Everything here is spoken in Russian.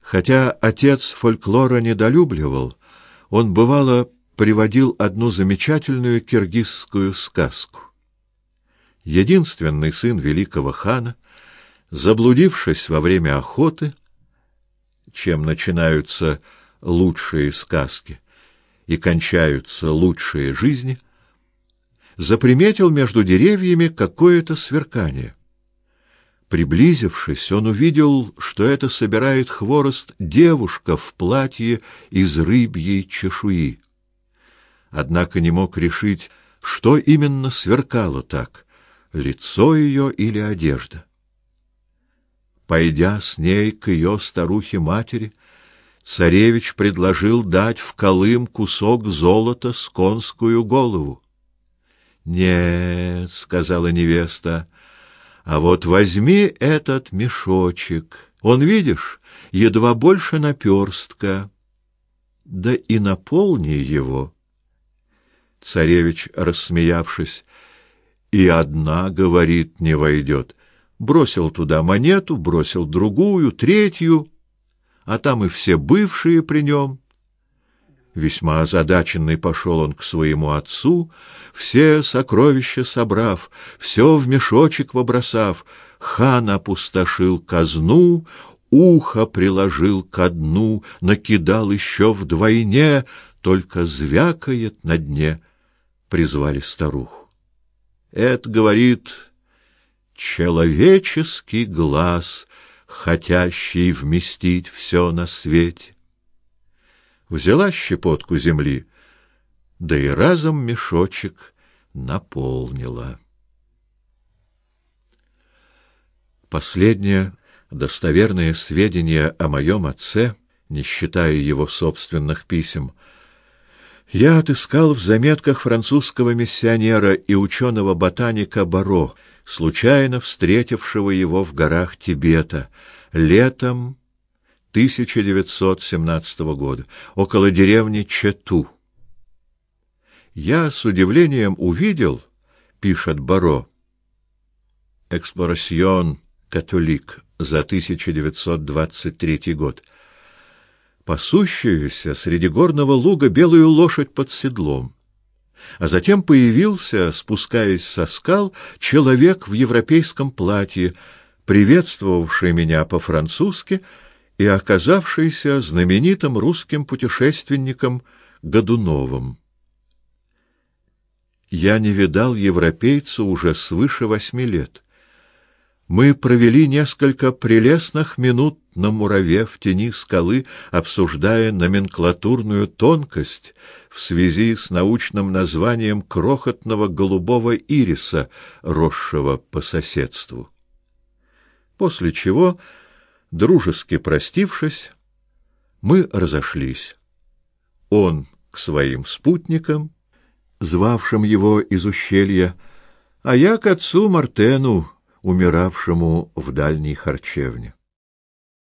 Хотя отец фольклора недолюбливал, он бывало приводил одну замечательную киргизскую сказку. Единственный сын великого хана, заблудившись во время охоты, чем начинаются лучшие сказки и кончаются лучшие жизни, заприметил между деревьями какое-то сверкание. Приблизившись, он увидел, что это собирает хворост девушка в платье из рыбьей чешуи. Однако не мог решить, что именно сверкало так — лицо ее или одежда. Пойдя с ней к ее старухе-матери, царевич предложил дать в Колым кусок золота с конскую голову. «Нет», — сказала невеста, — а вот возьми этот мешочек. Он, видишь, едва больше наперстка. Да и наполни его. Царевич, рассмеявшись, и одна, говорит, не войдет. Бросил туда монету, бросил другую, третью, а там и все бывшие при нем. Весьма озадаченный пошел он к своему отцу, все сокровища собрав, все в мешочек вобросав, хан опустошил казну, ухо приложил ко дну, накидал еще вдвойне, только звякает на дне. Призвали старуху. Это, говорит, человеческий глаз, хотящий вместить все на свете взяла щепотку земли, да и разом мешочек наполнила. Последнее достоверное сведения о моем отце, не считая его собственных писем, я отыскал в заметках французского миссионера и ученого-ботаника Баро, случайно встретившего его в горах Тибета, летом 1917 года, около деревни Чету. Я с удивлением увидел, пишет Баро, Эксплорасьон католик за 1923 год, пасущуюся среди горного луга белую лошадь под седлом. А затем появился, спускаясь со скал, человек в европейском платье, приветствовавший меня по-французски и оказавшийся знаменитым русским путешественником Годуновым. Я не видал европейца уже свыше восьми лет. Мы провели несколько прелестных минут на мураве в тени скалы, обсуждая номенклатурную тонкость в связи с научным названием крохотного голубого ириса, росшего по соседству. После чего Дружески простившись, мы разошлись. Он к своим спутникам, звавшим его из ущелья, а я к отцу Мартену, умиравшему в дальней харчевне.